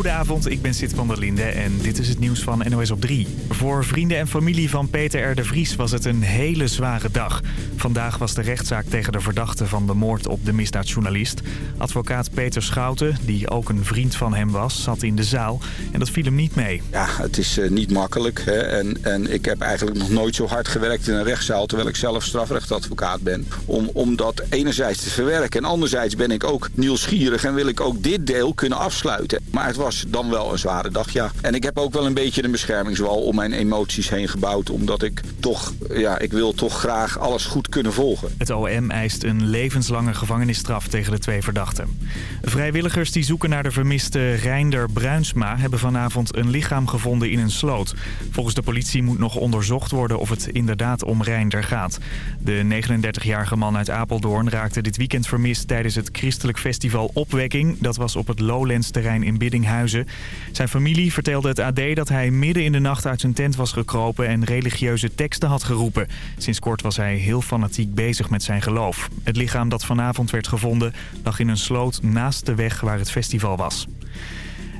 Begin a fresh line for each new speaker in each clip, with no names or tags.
Goedenavond, ik ben Sid van der Linde en dit is het nieuws van NOS op 3. Voor vrienden en familie van Peter R. de Vries was het een hele zware dag. Vandaag was de rechtszaak tegen de verdachte van de moord op de misdaadjournalist. Advocaat Peter Schouten, die ook een vriend van hem was, zat in de zaal. En dat viel hem niet mee.
Ja, het is uh, niet makkelijk. Hè? En, en ik heb eigenlijk nog nooit zo hard gewerkt in een rechtszaal... terwijl ik zelf strafrechtadvocaat ben. Om, om dat enerzijds te verwerken. En anderzijds ben ik ook nieuwsgierig en wil ik ook dit deel kunnen afsluiten. Maar het was dan wel een zware dag, ja. En ik heb ook wel een beetje een beschermingswal om mijn emoties heen gebouwd. Omdat ik toch, ja, ik wil toch graag alles goed kunnen volgen.
Het OM eist een levenslange gevangenisstraf tegen de twee verdachten. Vrijwilligers die zoeken naar de vermiste Reinder Bruinsma... hebben vanavond een lichaam gevonden in een sloot. Volgens de politie moet nog onderzocht worden of het inderdaad om Reinder gaat. De 39-jarige man uit Apeldoorn raakte dit weekend vermist... tijdens het christelijk festival Opwekking. Dat was op het Lowlands-terrein in Biddinghuizen. Zijn familie vertelde het AD dat hij midden in de nacht uit zijn tent was gekropen... en religieuze teksten had geroepen. Sinds kort was hij heel fanatiek bezig met zijn geloof. Het lichaam dat vanavond werd gevonden lag in een sloot naast de weg waar het festival was.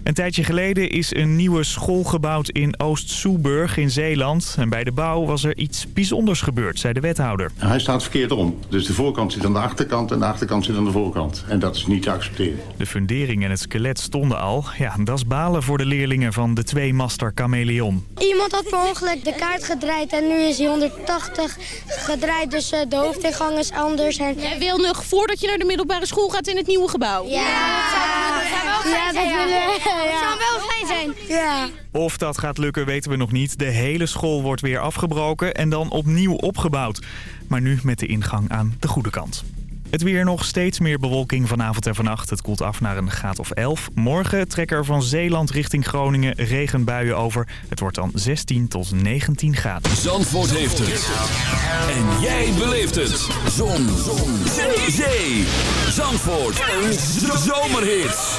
Een tijdje geleden is een nieuwe school gebouwd in Oost-Soeburg in Zeeland. En bij de bouw was er iets bijzonders gebeurd, zei de wethouder.
Hij staat verkeerd om. Dus de voorkant zit aan de achterkant en de achterkant zit aan de voorkant. En dat is niet te accepteren.
De fundering en het skelet stonden al. Ja, dat is balen voor de leerlingen van de twee-master Chameleon.
Iemand had per ongeluk de kaart gedraaid en nu is hij 180 gedraaid. Dus de hoofdingang is anders. En...
Jij wil nog voordat je naar de middelbare school gaat in het nieuwe gebouw?
Ja, ja, ja dat willen we. Het zou wel fijn zijn. Ja.
Of dat gaat lukken weten we nog niet. De hele school wordt weer afgebroken en dan opnieuw opgebouwd. Maar nu met de ingang aan de goede kant. Het weer nog steeds meer bewolking vanavond en vannacht. Het koelt af naar een graad of 11. Morgen trekken er van Zeeland richting Groningen regenbuien over. Het wordt dan 16 tot 19 graden.
Zandvoort heeft het. En jij beleeft het. Zon. Zon. Zee. Zee. Zandvoort. Een zomerhit.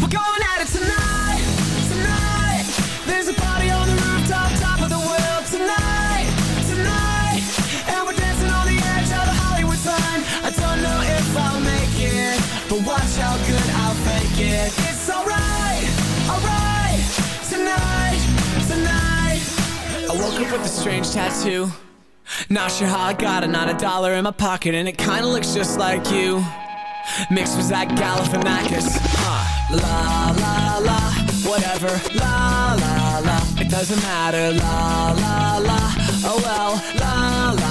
it. It's alright, alright, tonight, tonight. I woke up with a strange tattoo. Not sure how I got it, not a dollar in my pocket, and it kinda looks just like you. Mixed with Zach Galifianakis. Huh. La la la, whatever. La la la, it doesn't matter. La la la, oh well. La la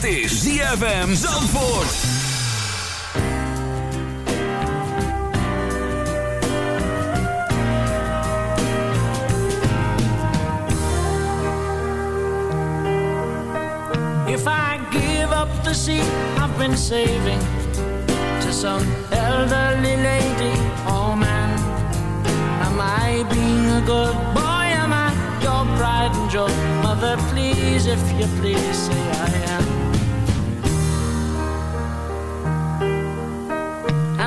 Dit is ZFM Zandvoort.
If I give up the seat I've been saving to some elderly lady, oh man, am I being a good boy? Am I your pride and joy? Mother, please, if you please, say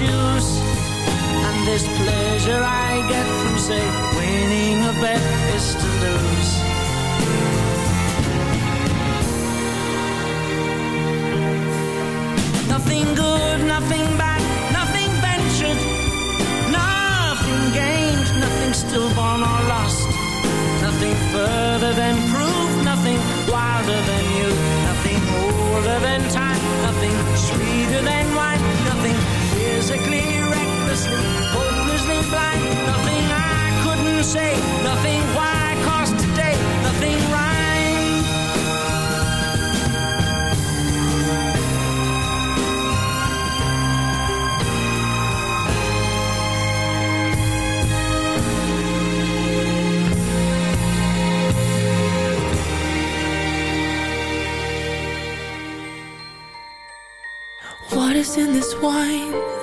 choose. And this pleasure I get from, say, winning a bet is to lose. Nothing good, nothing bad, nothing ventured, nothing gained, nothing stillborn or lost. Nothing further than proof, nothing wilder than you, nothing older than time, physically, recklessly, hopelessly blind, nothing I couldn't say, nothing why, cause today, nothing rhyme.
What is in this wine?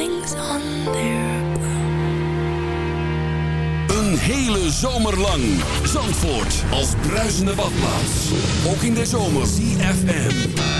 feelings on their
Een hele zomer lang. Zandvoort als bruisende badplaats. Ook in de zomer. CFM.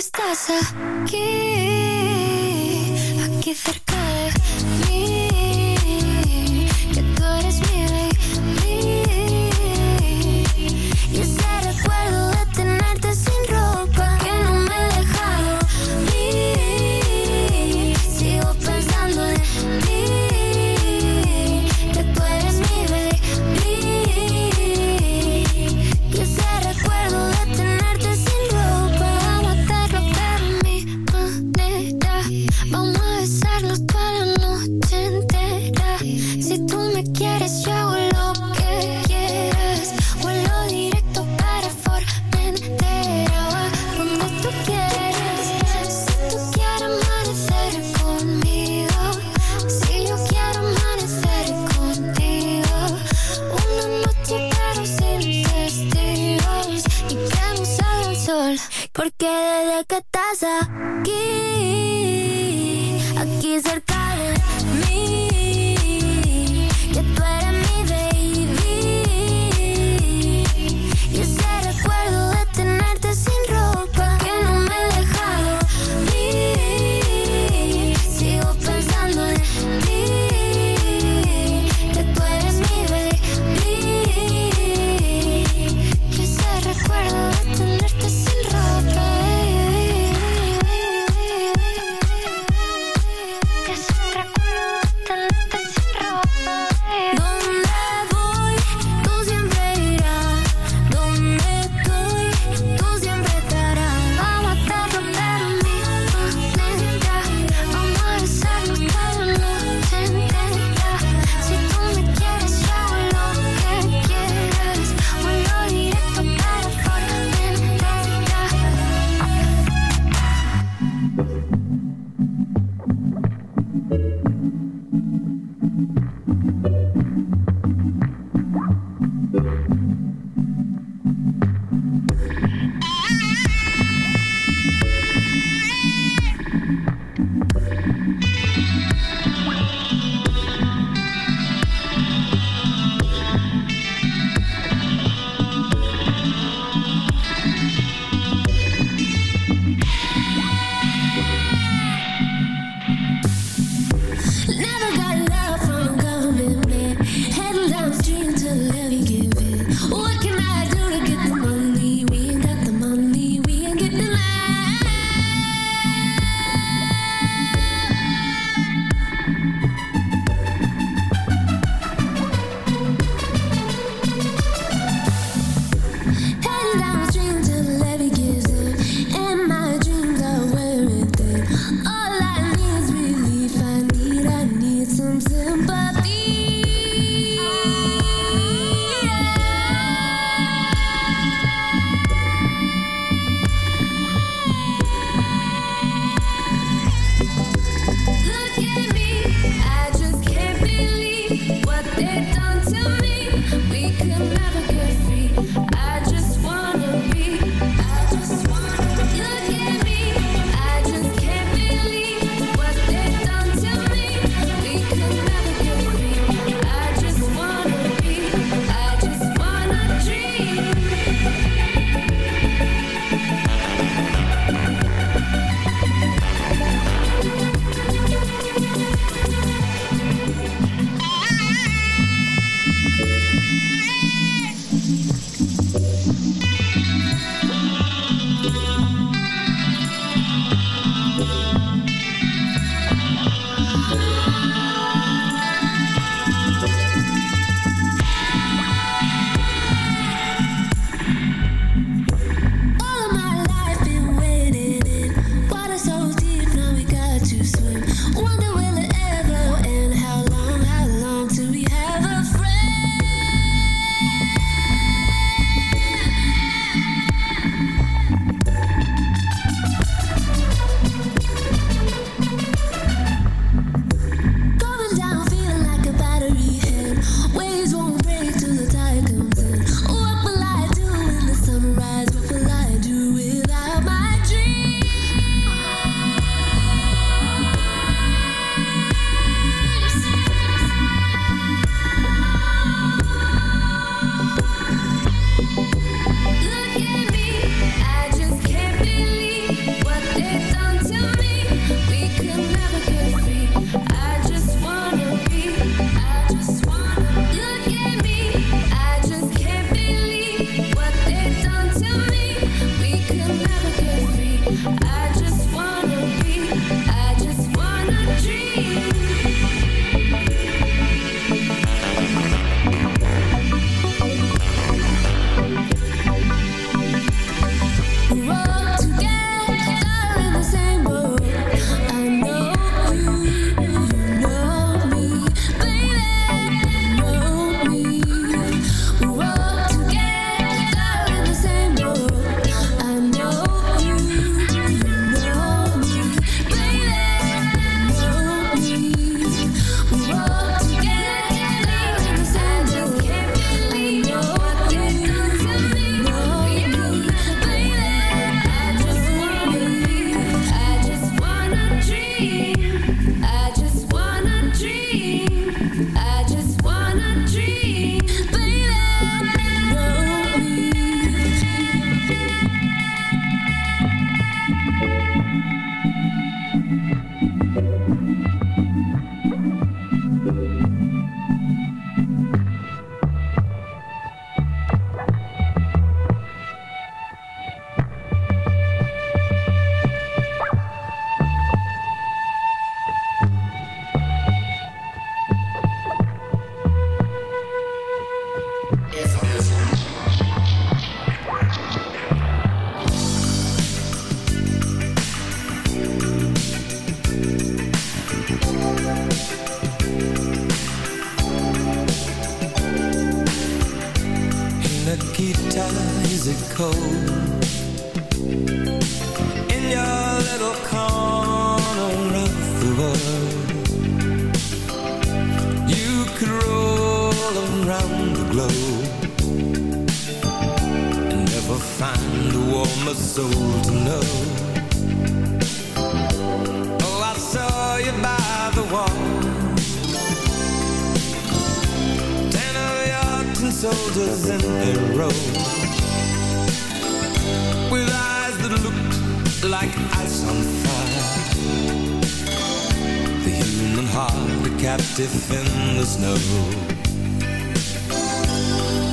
Estás
aqui. Oh, I saw you by the wall. Ten of your tin soldiers in a row with eyes that looked like ice on fire. The human heart, a captive in the snow.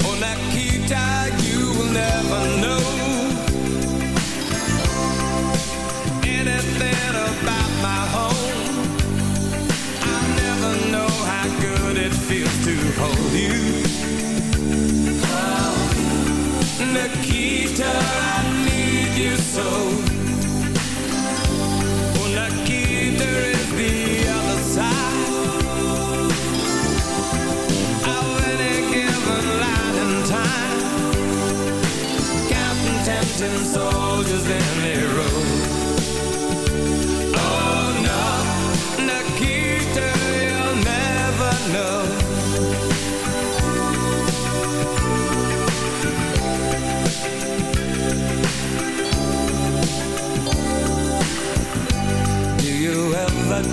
Oh, Nikita, you will never know feels to hold you. Nikita, I need you so. Oh, Nikita is the other side of any given line in time. Counting tempting soldiers in a row.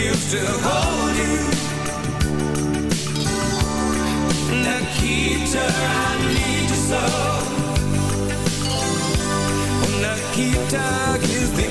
feels to hold you. Nikita, I need you so. Nikita, is the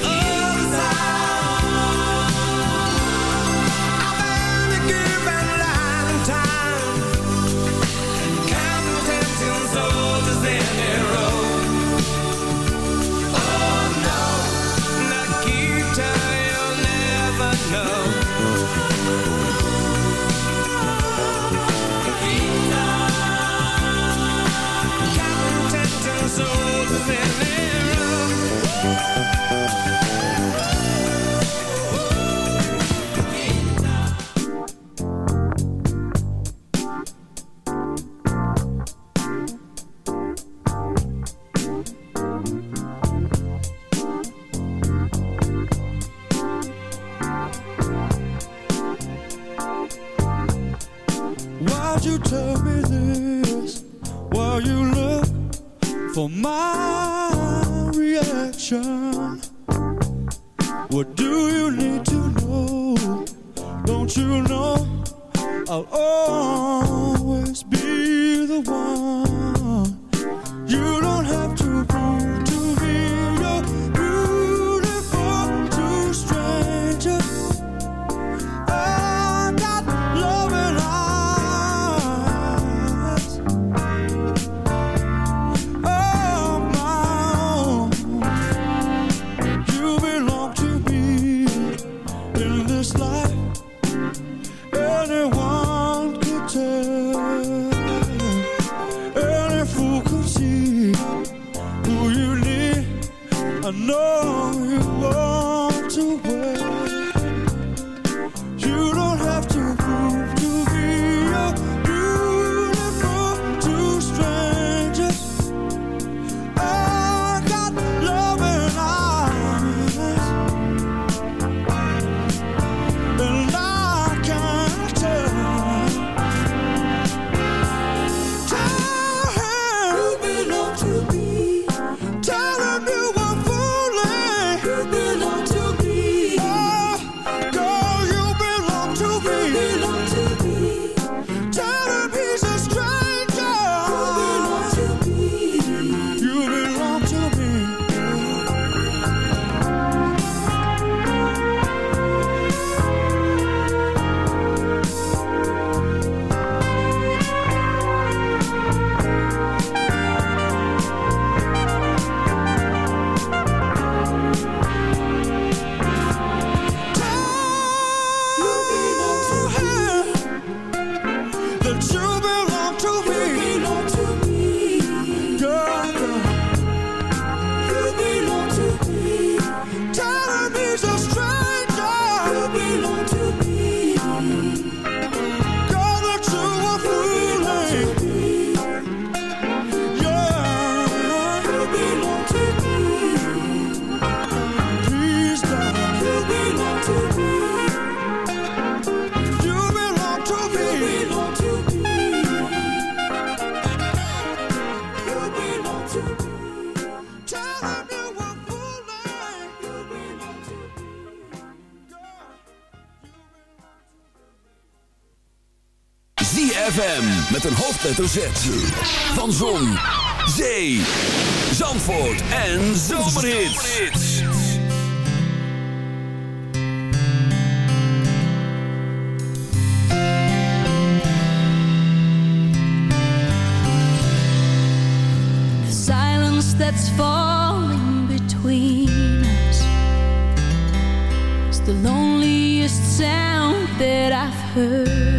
hoofdletter Z. Van Zon, Zee, Zandvoort en Zomerhits.
The silence that's falling between us is the loneliest sound that I've heard.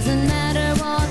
doesn't matter what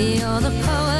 You're the
poet.